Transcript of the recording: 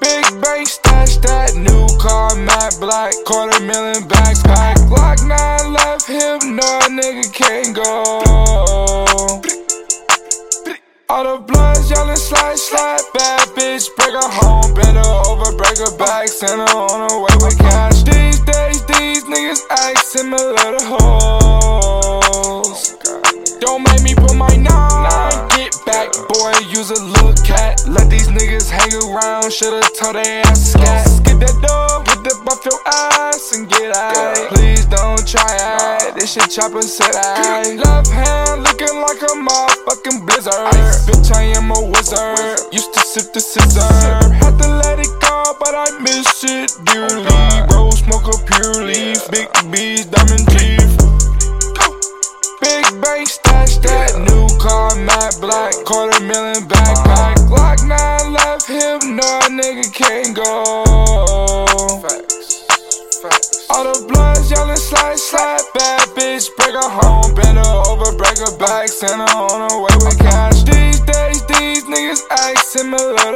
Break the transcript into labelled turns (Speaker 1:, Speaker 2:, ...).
Speaker 1: Big bank stash that new car, matte black, quarter million backpack. Glock 9 left him, no nigga can't go. All the bloods yelling slide, slide, bad bitch, break her home, her back, send her on her way with cash. These days, these niggas act similar to hoes. Don't make me put my nine. Get back, boy, use a little cat. Let these niggas hang around, should've told they ass scat. Get that dog, get the buff your ass and get out. Please don't try it. This shit chopper said I. Left hand looking like a motherfucking blizzard. Bitch, I am a wizard. Used to sip the scissor. That's Bro, smoke a pure leaf. Big B's, diamond teeth. Big bank stash that new car, matte black. Quarter million backpack. Uh-huh. Glock 9 left hip. No, nigga can't go.
Speaker 2: Facts. Facts.
Speaker 1: All the bloods yelling, slide, slap. Bad bitch, break her home. Bend her over, break her back. Send her on her way with cash. These days, these niggas act similar